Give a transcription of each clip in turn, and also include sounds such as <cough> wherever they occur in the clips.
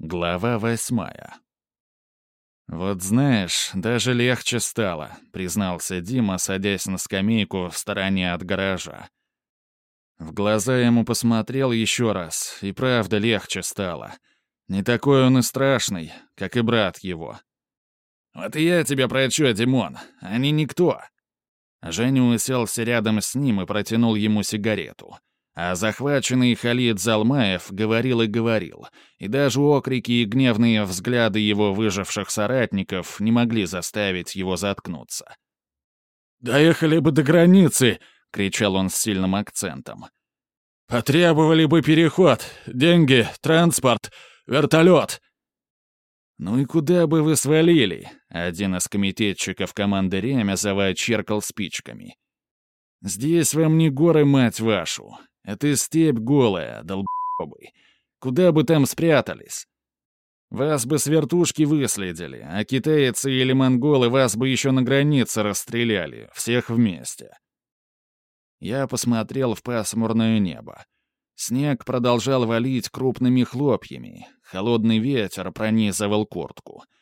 Глава восьмая. «Вот знаешь, даже легче стало», — признался Дима, садясь на скамейку в стороне от гаража. В глаза ему посмотрел еще раз, и правда легче стало. Не такой он и страшный, как и брат его. «Вот и я тебе про Димон, они никто». Женя уселся рядом с ним и протянул ему сигарету. А захваченный Халид Залмаев говорил и говорил, и даже окрики и гневные взгляды его выживших соратников не могли заставить его заткнуться. «Доехали бы до границы!» — кричал он с сильным акцентом. «Потребовали бы переход, деньги, транспорт, вертолет!» «Ну и куда бы вы свалили?» — один из комитетчиков команды Ремезова черкал спичками. «Здесь вам не горы, мать вашу. Это степь голая, долбобы. Куда бы там спрятались? Вас бы с вертушки выследили, а китайцы или монголы вас бы еще на границе расстреляли, всех вместе. Я посмотрел в пасмурное небо. Снег продолжал валить крупными хлопьями, холодный ветер пронизывал куртку —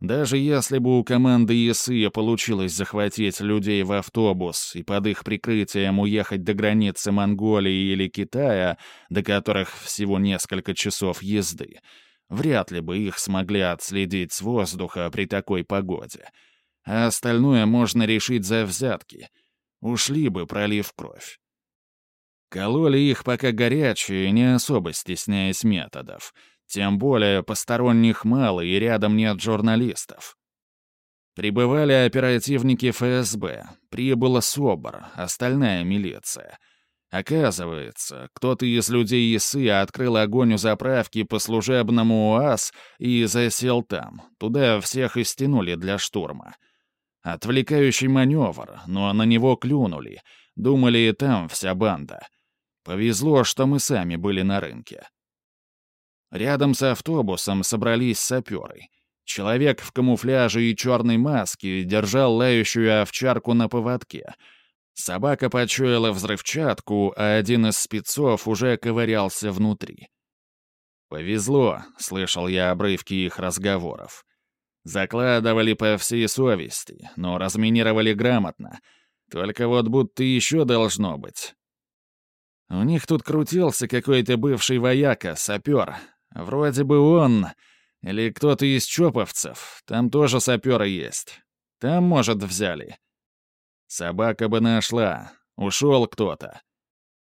даже если бы у команды ЕСы получилось захватить людей в автобус и под их прикрытием уехать до границы Монголии или Китая, до которых всего несколько часов езды, вряд ли бы их смогли отследить с воздуха при такой погоде. А остальное можно решить за взятки. Ушли бы, пролив кровь. Кололи их пока горячие, не особо стесняясь методов — тем более посторонних мало и рядом нет журналистов. Прибывали оперативники ФСБ, прибыла СОБР, остальная милиция. Оказывается, кто-то из людей ИСы открыл огонь у заправки по служебному УАЗ и засел там. Туда всех и стянули для штурма. Отвлекающий маневр, но на него клюнули. Думали, и там вся банда. Повезло, что мы сами были на рынке. Рядом с автобусом собрались саперы. Человек в камуфляже и черной маске держал лающую овчарку на поводке. Собака почуяла взрывчатку, а один из спецов уже ковырялся внутри. «Повезло», — слышал я обрывки их разговоров. Закладывали по всей совести, но разминировали грамотно. Только вот будто еще должно быть. У них тут крутился какой-то бывший вояка, сапер, Вроде бы он или кто-то из чоповцев. Там тоже саперы есть. Там, может, взяли. Собака бы нашла. Ушел кто-то.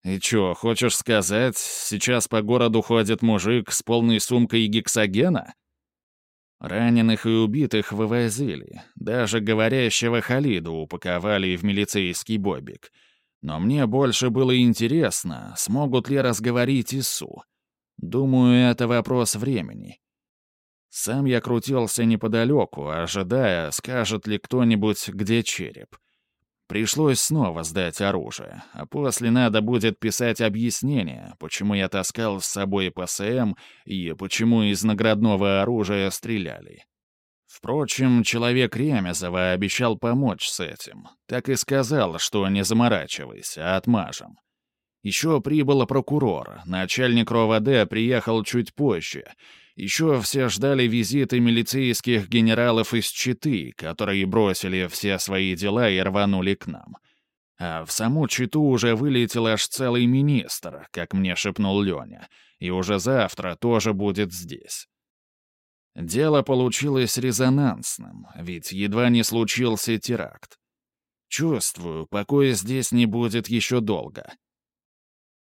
И чё, хочешь сказать, сейчас по городу ходит мужик с полной сумкой гексогена? Раненых и убитых вывозили. Даже говорящего Халиду упаковали в милицейский бобик. Но мне больше было интересно, смогут ли разговорить Ису. Думаю, это вопрос времени. Сам я крутился неподалеку, ожидая, скажет ли кто-нибудь, где череп. Пришлось снова сдать оружие, а после надо будет писать объяснение, почему я таскал с собой ПСМ и почему из наградного оружия стреляли. Впрочем, человек Ремезова обещал помочь с этим. Так и сказал, что не заморачивайся, отмажем. Еще прибыл прокурор, начальник РОВД приехал чуть позже. Еще все ждали визиты милицейских генералов из Читы, которые бросили все свои дела и рванули к нам. А в саму Читу уже вылетел аж целый министр, как мне шепнул Леня, и уже завтра тоже будет здесь. Дело получилось резонансным, ведь едва не случился теракт. Чувствую, покоя здесь не будет еще долго.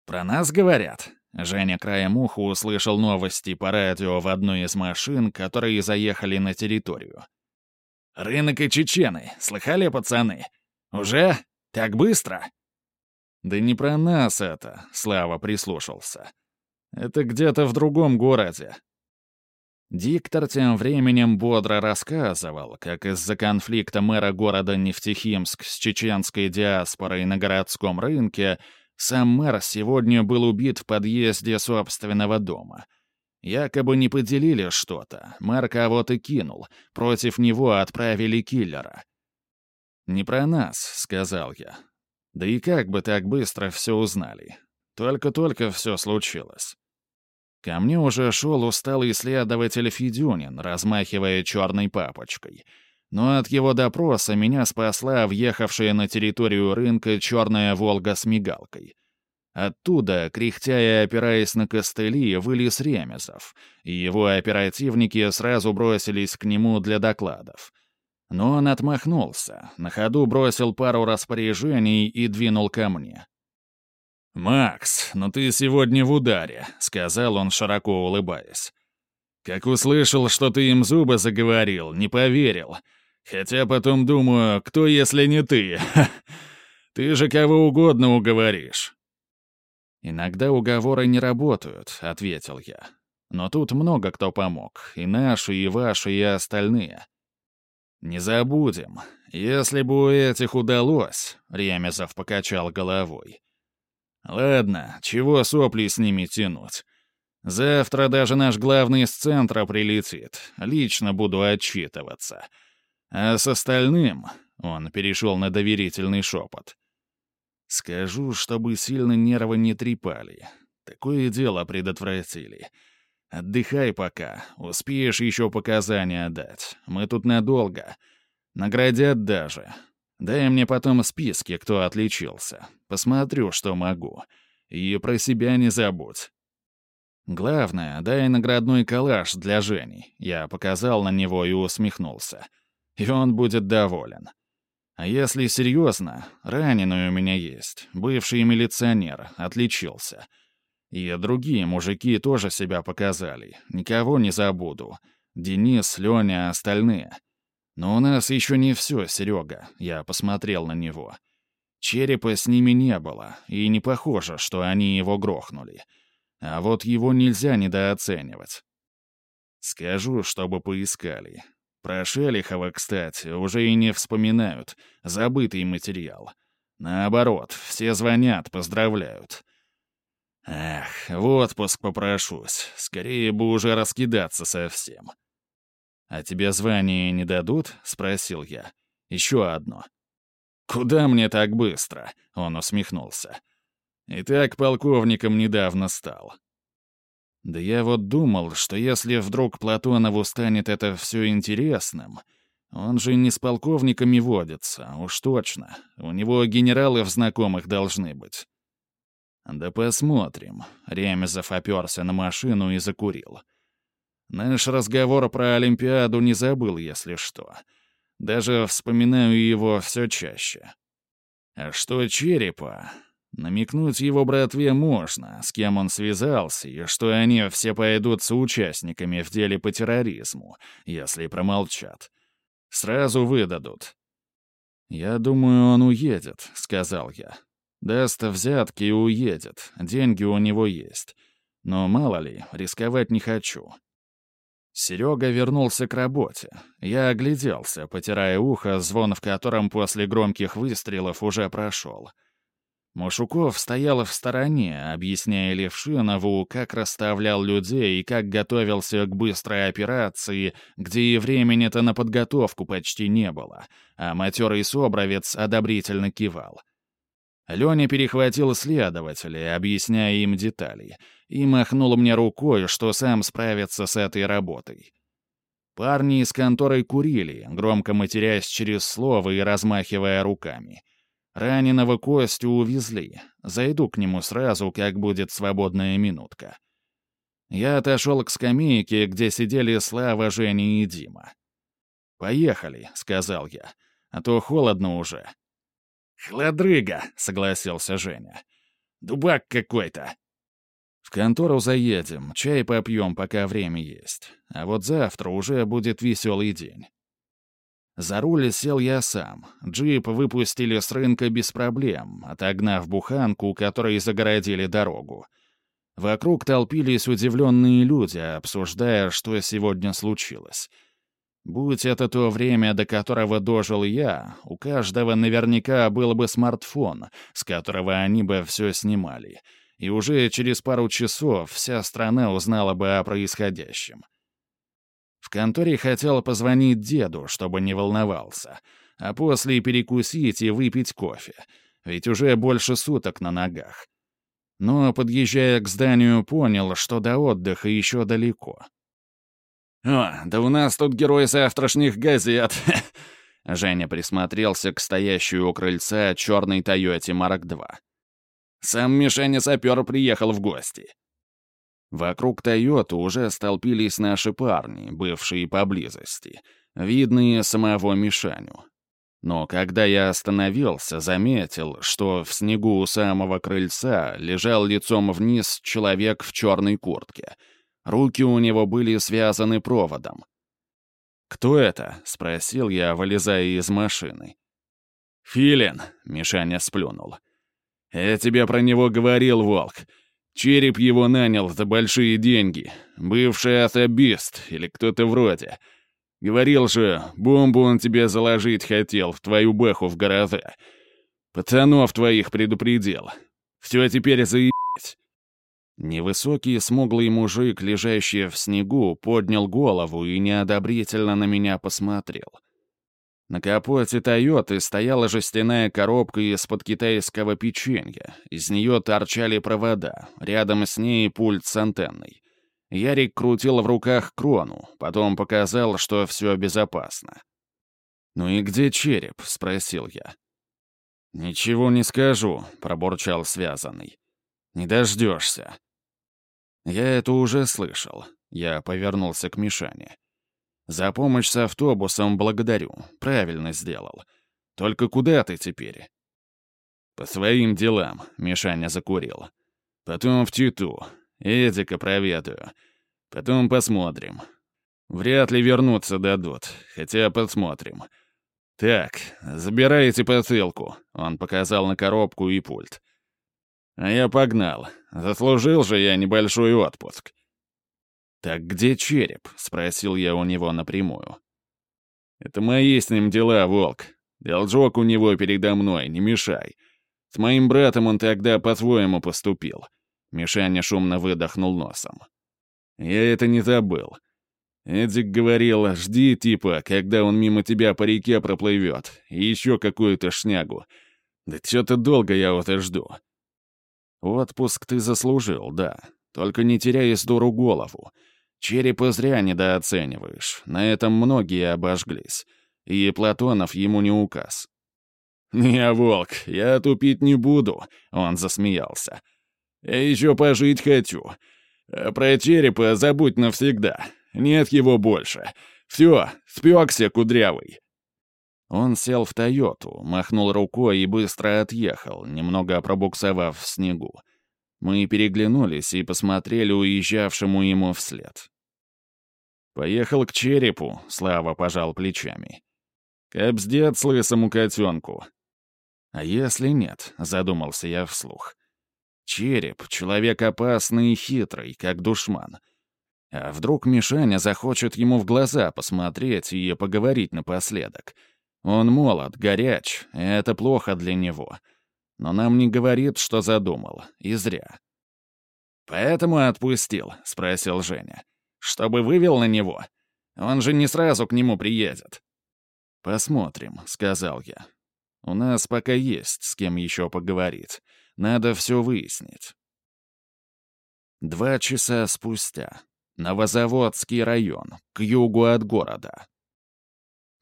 «Про нас говорят?» Женя краем уха услышал новости по радио в одной из машин, которые заехали на территорию. «Рынок и чечены. Слыхали, пацаны? Уже? Так быстро?» «Да не про нас это», — Слава прислушался. «Это где-то в другом городе». Диктор тем временем бодро рассказывал, как из-за конфликта мэра города Нефтехимск с чеченской диаспорой на городском рынке сам мэр сегодня был убит в подъезде собственного дома. Якобы не поделили что-то, мэр кого-то кинул, против него отправили киллера. «Не про нас», — сказал я. «Да и как бы так быстро все узнали? Только-только все случилось». Ко мне уже шел усталый следователь Федюнин, размахивая черной папочкой. Но от его допроса меня спасла въехавшая на территорию рынка черная «Волга» с мигалкой. Оттуда, кряхтя и опираясь на костыли, вылез Ремезов, и его оперативники сразу бросились к нему для докладов. Но он отмахнулся, на ходу бросил пару распоряжений и двинул ко мне. «Макс, ну ты сегодня в ударе», — сказал он, широко улыбаясь. «Как услышал, что ты им зубы заговорил, не поверил. Хотя потом думаю, кто, если не ты? <laughs> Ты же кого угодно уговоришь». «Иногда уговоры не работают», — ответил я. «Но тут много кто помог, и наши, и ваши, и остальные». «Не забудем, если бы у этих удалось», — Ремезов покачал головой, Ладно, чего сопли с ними тянуть? Завтра даже наш главный из центра прилетит. Лично буду отчитываться. А с остальным...» — он перешел на доверительный шепот. «Скажу, чтобы сильно нервы не трепали. Такое дело предотвратили. Отдыхай пока, успеешь еще показания дать. Мы тут надолго. Наградят даже. Дай мне потом списки, кто отличился. Посмотрю, что могу. И про себя не забудь. Главное, дай наградной калаш для Жени. Я показал на него и усмехнулся. И он будет доволен. А если серьезно, раненый у меня есть. Бывший милиционер, отличился. И другие мужики тоже себя показали. Никого не забуду. Денис, Леня, остальные — «Но у нас еще не все, Серега», — я посмотрел на него. Черепа с ними не было, и не похоже, что они его грохнули. А вот его нельзя недооценивать. Скажу, чтобы поискали. Про Шелихова, кстати, уже и не вспоминают. Забытый материал. Наоборот, все звонят, поздравляют. Эх, в отпуск попрошусь. Скорее бы уже раскидаться совсем. «А тебе звание не дадут?» — спросил я. «Еще одно». «Куда мне так быстро?» — он усмехнулся. «И так полковником недавно стал». «Да я вот думал, что если вдруг Платонову станет это все интересным...» Он же не с полковниками водится, уж точно. У него генералы в знакомых должны быть. Да посмотрим. Ремезов оперся на машину и закурил. Наш разговор про Олимпиаду не забыл, если что. Даже вспоминаю его все чаще. А что черепа? Намекнуть его братве можно, с кем он связался, и что они все пойдут соучастниками в деле по терроризму, если промолчат. Сразу выдадут. «Я думаю, он уедет», — сказал я. «Даст взятки и уедет, деньги у него есть. Но мало ли, рисковать не хочу». Серега вернулся к работе. Я огляделся, потирая ухо, звон в котором после громких выстрелов уже прошел. Машуков стоял в стороне, объясняя Левшинову, как расставлял людей и как готовился к быстрой операции, где и времени-то на подготовку почти не было, а матерый собровец одобрительно кивал. Леня перехватил следователей, объясняя им детали — и махнул мне рукой, что сам справится с этой работой. Парни из конторы курили, громко матерясь через слово и размахивая руками. Раненого Костю увезли. Зайду к нему сразу, как будет свободная минутка. Я отошел к скамейке, где сидели Слава, Женя и Дима. «Поехали», — сказал я, — «а то холодно уже». «Хладрыга», — согласился Женя. «Дубак какой-то». В контору заедем, чай попьем, пока время есть. А вот завтра уже будет веселый день. За руль сел я сам. Джип выпустили с рынка без проблем, отогнав буханку, которой загородили дорогу. Вокруг толпились удивленные люди, обсуждая, что сегодня случилось. Будь это то время, до которого дожил я, у каждого наверняка был бы смартфон, с которого они бы все снимали — и уже через пару часов вся страна узнала бы о происходящем. В конторе хотел позвонить деду, чтобы не волновался, а после перекусить и выпить кофе, ведь уже больше суток на ногах. но, подъезжая к зданию, понял, что до отдыха еще далеко. «О, да у нас тут герой завтрашних газет!» <laughs> Женя присмотрелся к стоящей у крыльца черной Тойоте Марк-2. «Сам Мишаня Сапер приехал в гости». Вокруг Тойоты уже столпились наши парни, бывшие поблизости, видные самого Мишаню. Но когда я остановился, заметил, что в снегу у самого крыльца лежал лицом вниз человек в черной куртке. Руки у него были связаны проводом. «Кто это?» — спросил я, вылезая из машины. «Филин», — Мишаня сплюнул. «Я тебе про него говорил, Волк. Череп его нанял за большие деньги. Бывший атабист или кто-то вроде. Говорил же, бомбу он тебе заложить хотел в твою бэху в городе. Пацанов твоих предупредил. Все теперь заебись. Невысокий смуглый мужик, лежащий в снегу, поднял голову и неодобрительно на меня посмотрел. На капоте «Тойоты» стояла жестяная коробка из-под китайского печенья. Из нее торчали провода, рядом с ней пульт с антенной. Ярик крутил в руках крону, потом показал, что все безопасно. «Ну и где череп?» — спросил я. «Ничего не скажу», — пробурчал связанный. «Не дождешься». Я это уже слышал. Я повернулся к Мишане. «За помощь с автобусом благодарю. Правильно сделал. Только куда ты теперь?» «По своим делам», — Мишаня закурил. «Потом в Титу. Эдика проведаю. Потом посмотрим. Вряд ли вернуться дадут, хотя посмотрим. Так, забирайте посылку», — он показал на коробку и пульт. «А я погнал. Заслужил же я небольшой отпуск». «Так где череп?» — спросил я у него напрямую. «Это мои с ним дела, Волк. Должок у него передо мной, не мешай. С моим братом он тогда по-своему поступил». Мишаня шумно выдохнул носом. «Я это не забыл. Эдик говорил, жди, типа, когда он мимо тебя по реке проплывет, и еще какую-то шнягу. Да что-то долго я вот и жду». «Отпуск ты заслужил, да. Только не теряй из дуру голову. Черепа зря недооцениваешь. На этом многие обожглись. И Платонов ему не указ». «Не, волк, я тупить не буду», — он засмеялся. «Я еще пожить хочу. А про черепа забудь навсегда. Нет его больше. Все, спекся, кудрявый». Он сел в «Тойоту», махнул рукой и быстро отъехал, немного пробуксовав в снегу. Мы переглянулись и посмотрели уезжавшему ему вслед. «Поехал к черепу», — Слава пожал плечами. «Капздец лысому котенку». «А если нет?» — задумался я вслух. «Череп — человек опасный и хитрый, как душман. А вдруг Мишаня захочет ему в глаза посмотреть и поговорить напоследок? Он молод, горяч, это плохо для него. Но нам не говорит, что задумал, и зря». «Поэтому отпустил?» — спросил Женя. Чтобы вывел на него? Он же не сразу к нему приедет. «Посмотрим», — сказал я. «У нас пока есть с кем еще поговорить. Надо все выяснить». Два часа спустя. Новозаводский район, к югу от города.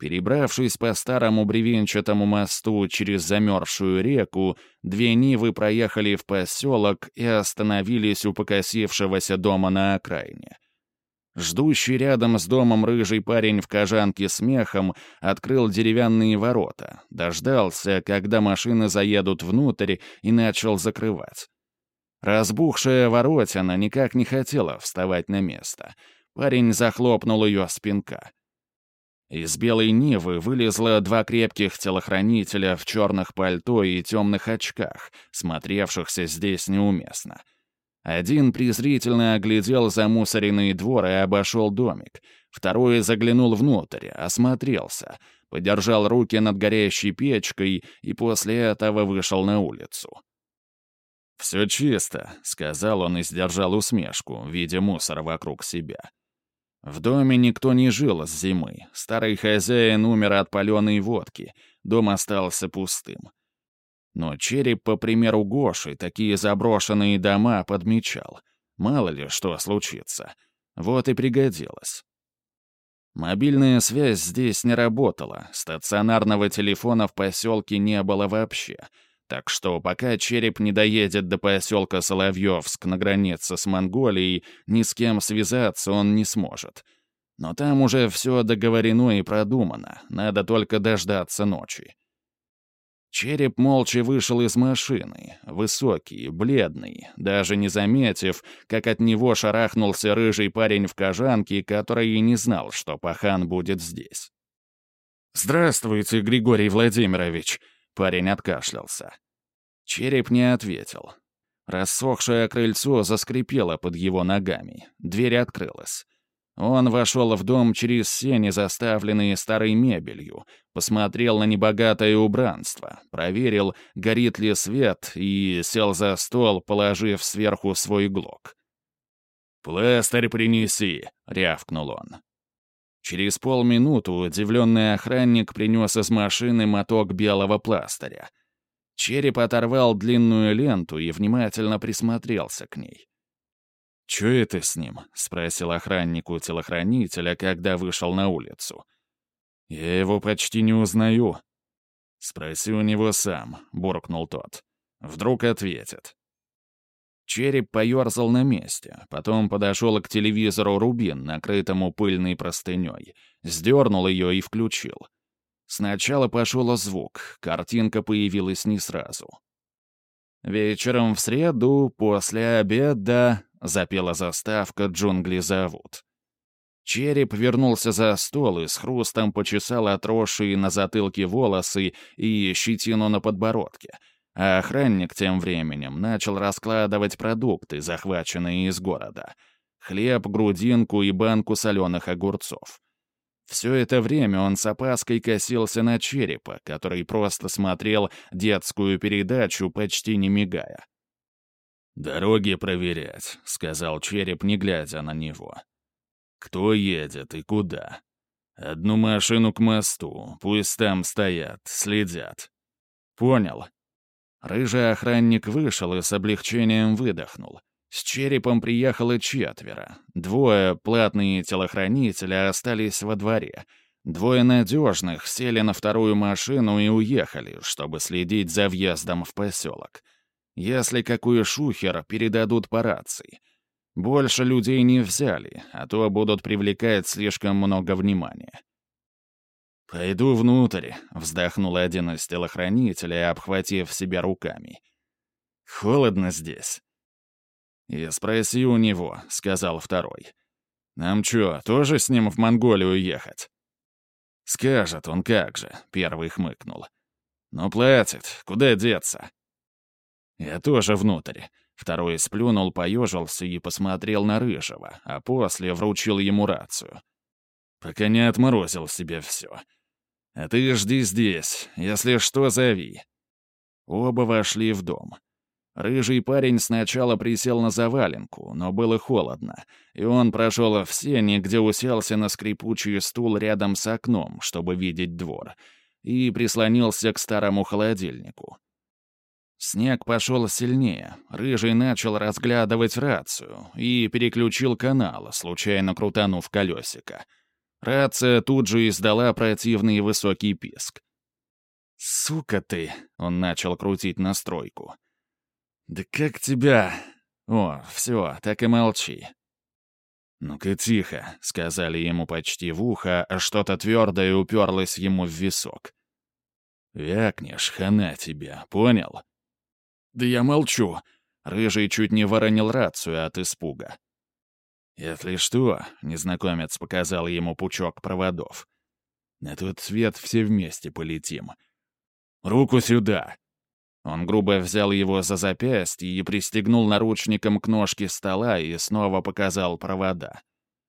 Перебравшись по старому бревенчатому мосту через замерзшую реку, две Нивы проехали в поселок и остановились у покосившегося дома на окраине. Ждущий рядом с домом рыжий парень в кожанке с мехом открыл деревянные ворота, дождался, когда машины заедут внутрь, и начал закрывать. Разбухшая воротина никак не хотела вставать на место. Парень захлопнул ее спинка. Из белой Нивы вылезло два крепких телохранителя в черных пальто и темных очках, смотревшихся здесь неуместно — один презрительно оглядел замусоренный двор и обошел домик. Второй заглянул внутрь, осмотрелся, подержал руки над горящей печкой и после этого вышел на улицу. «Все чисто», — сказал он и сдержал усмешку, видя мусор вокруг себя. В доме никто не жил с зимы. Старый хозяин умер от паленой водки. Дом остался пустым. Но череп, по примеру Гоши, такие заброшенные дома подмечал. Мало ли что случится. Вот и пригодилось. Мобильная связь здесь не работала, стационарного телефона в поселке не было вообще. Так что пока череп не доедет до поселка Соловьевск на границе с Монголией, ни с кем связаться он не сможет. Но там уже все договорено и продумано, надо только дождаться ночи. Череп молча вышел из машины, высокий, бледный, даже не заметив, как от него шарахнулся рыжий парень в кожанке, который и не знал, что пахан будет здесь. «Здравствуйте, Григорий Владимирович!» — парень откашлялся. Череп не ответил. Рассохшее крыльцо заскрипело под его ногами, дверь открылась. Он вошел в дом через сени, заставленные старой мебелью, посмотрел на небогатое убранство, проверил, горит ли свет, и сел за стол, положив сверху свой глок. «Пластырь принеси!» — рявкнул он. Через полминуты удивленный охранник принес из машины моток белого пластыря. Череп оторвал длинную ленту и внимательно присмотрелся к ней. «Чё это с ним?» — спросил охранник у телохранителя, когда вышел на улицу. «Я его почти не узнаю». «Спроси у него сам», — буркнул тот. «Вдруг ответит». Череп поерзал на месте, потом подошел к телевизору «Рубин», накрытому пыльной простыней, сдернул ее и включил. Сначала пошел звук, картинка появилась не сразу. Вечером в среду, после обеда, запела заставка «Джунгли зовут». Череп вернулся за стол и с хрустом почесал отросшие на затылке волосы и щетину на подбородке, а охранник тем временем начал раскладывать продукты, захваченные из города. Хлеб, грудинку и банку соленых огурцов. Все это время он с опаской косился на черепа, который просто смотрел детскую передачу, почти не мигая. «Дороги проверять», — сказал череп, не глядя на него. «Кто едет и куда? Одну машину к мосту, пусть там стоят, следят». «Понял». Рыжий охранник вышел и с облегчением выдохнул. С черепом приехало четверо. Двое, платные телохранители, остались во дворе. Двое надежных сели на вторую машину и уехали, чтобы следить за въездом в поселок. Если какой шухер, передадут по рации. Больше людей не взяли, а то будут привлекать слишком много внимания. «Пойду внутрь», — вздохнул один из телохранителей, обхватив себя руками. «Холодно здесь». «И спроси у него», — сказал второй. «Нам чё, тоже с ним в Монголию ехать?» «Скажет он как же», — первый хмыкнул. «Но платит, куда деться?» Я тоже внутрь. Второй сплюнул, поежился и посмотрел на Рыжего, а после вручил ему рацию. Пока не отморозил себе все. А ты жди здесь, если что, зови. Оба вошли в дом. Рыжий парень сначала присел на заваленку, но было холодно, и он прошел в сене, где уселся на скрипучий стул рядом с окном, чтобы видеть двор, и прислонился к старому холодильнику. Снег пошел сильнее, Рыжий начал разглядывать рацию и переключил канал, случайно крутанув колесико. Рация тут же издала противный высокий писк. «Сука ты!» — он начал крутить настройку. «Да как тебя...» «О, все, так и молчи». «Ну-ка тихо», — сказали ему почти в ухо, а что-то твердое уперлось ему в висок. «Вякнешь, хана тебя, понял?» «Да я молчу!» Рыжий чуть не воронил рацию от испуга. «Если что», — незнакомец показал ему пучок проводов. «На тот свет все вместе полетим. Руку сюда!» Он грубо взял его за запястье и пристегнул наручником к ножке стола и снова показал провода.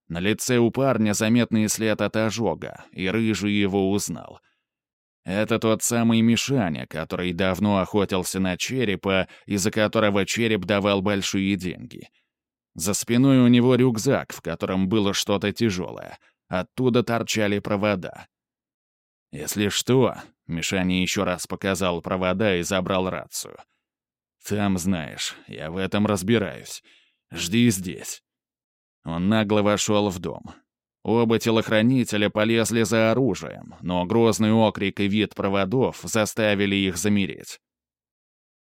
На лице у парня заметный след от ожога, и Рыжий его узнал. Это тот самый Мишаня, который давно охотился на черепа, из-за которого череп давал большие деньги. За спиной у него рюкзак, в котором было что-то тяжелое. Оттуда торчали провода. Если что, Мишаня еще раз показал провода и забрал рацию. «Там, знаешь, я в этом разбираюсь. Жди здесь». Он нагло вошел в дом. Оба телохранителя полезли за оружием, но грозный окрик и вид проводов заставили их замереть.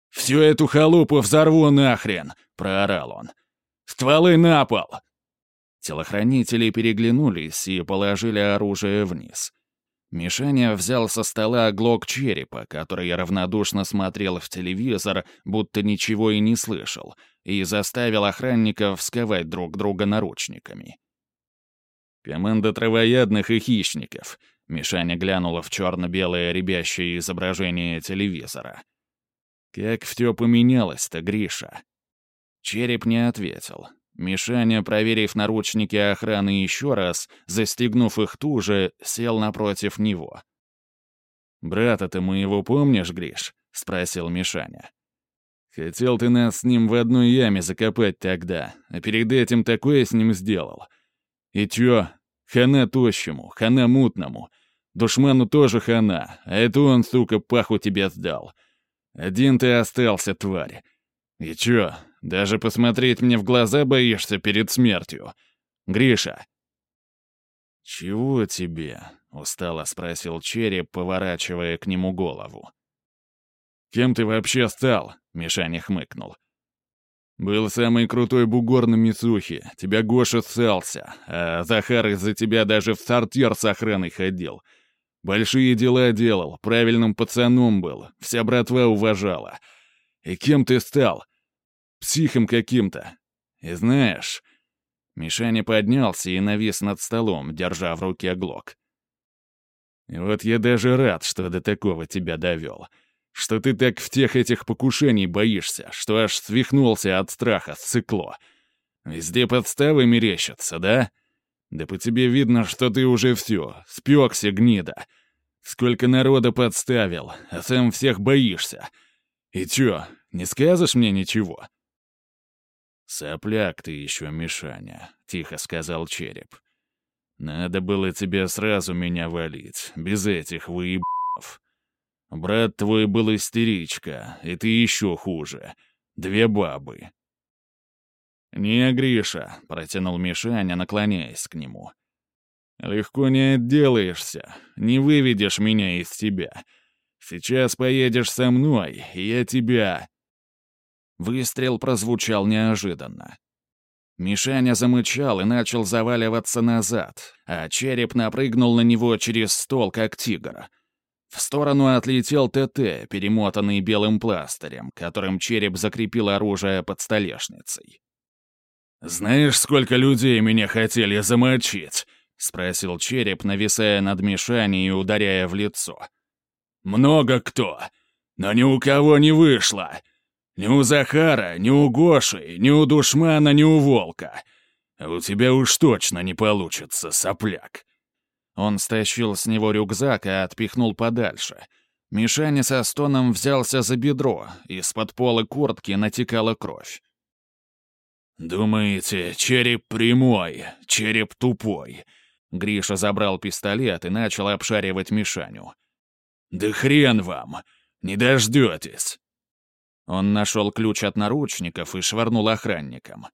«Всю эту халупу взорву нахрен!» — проорал он. «Стволы на пол!» Телохранители переглянулись и положили оружие вниз. Мишаня взял со стола глок черепа, который равнодушно смотрел в телевизор, будто ничего и не слышал, и заставил охранников сковать друг друга наручниками. «Команда травоядных и хищников», — Мишаня глянула в черно-белое рябящее изображение телевизора. «Как все поменялось-то, Гриша?» Череп не ответил. Мишаня, проверив наручники охраны еще раз, застегнув их туже, сел напротив него. «Брата ты моего помнишь, Гриш?» — спросил Мишаня. «Хотел ты нас с ним в одной яме закопать тогда, а перед этим такое с ним сделал. И чё? Хана тощему, хана мутному. Душману тоже хана, а это он, сука, паху тебе сдал. Один ты остался, тварь. И чё, даже посмотреть мне в глаза боишься перед смертью? Гриша!» «Чего тебе?» — устало спросил череп, поворачивая к нему голову. «Кем ты вообще стал?» — Мишаня хмыкнул. «Был самый крутой бугор на Мисухе, тебя Гоша ссался, а Захар из-за тебя даже в сортир с охраной ходил. Большие дела делал, правильным пацаном был, вся братва уважала. И кем ты стал? Психом каким-то. И знаешь...» Мишаня поднялся и навис над столом, держа в руке глок. «И вот я даже рад, что до такого тебя довел. Что ты так в тех этих покушений боишься, что аж свихнулся от страха, сыкло. Везде подставы мерещатся, да? Да по тебе видно, что ты уже все, спекся, гнида. Сколько народа подставил, а сам всех боишься. И чё, не скажешь мне ничего?» «Сопляк ты еще, Мишаня», — тихо сказал Череп. «Надо было тебе сразу меня валить, без этих выебов. Брат твой был истеричка, и ты еще хуже. Две бабы». «Не, Гриша», — протянул Мишаня, наклоняясь к нему. «Легко не отделаешься, не выведешь меня из тебя. Сейчас поедешь со мной, и я тебя...» Выстрел прозвучал неожиданно. Мишаня замычал и начал заваливаться назад, а череп напрыгнул на него через стол, как тигр. В сторону отлетел ТТ, перемотанный белым пластырем, которым череп закрепил оружие под столешницей. «Знаешь, сколько людей меня хотели замочить?» — спросил череп, нависая над Мишаней и ударяя в лицо. «Много кто, но ни у кого не вышло. Ни у Захара, ни у Гоши, ни у Душмана, ни у Волка. А у тебя уж точно не получится, сопляк». Он стащил с него рюкзак и отпихнул подальше. Мишаня со стоном взялся за бедро, из-под пола куртки натекала кровь. «Думаете, череп прямой, череп тупой?» Гриша забрал пистолет и начал обшаривать Мишаню. «Да хрен вам! Не дождетесь!» Он нашел ключ от наручников и швырнул охранникам.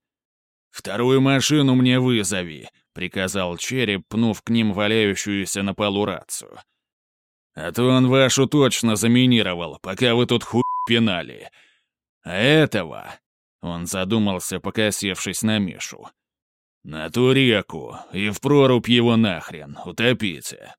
«Вторую машину мне вызови», — приказал череп, пнув к ним валяющуюся на полу рацию. «А то он вашу точно заминировал, пока вы тут хуй пинали. А этого...» — он задумался, покосевшись на Мишу. «На ту реку, и в прорубь его нахрен, утопите.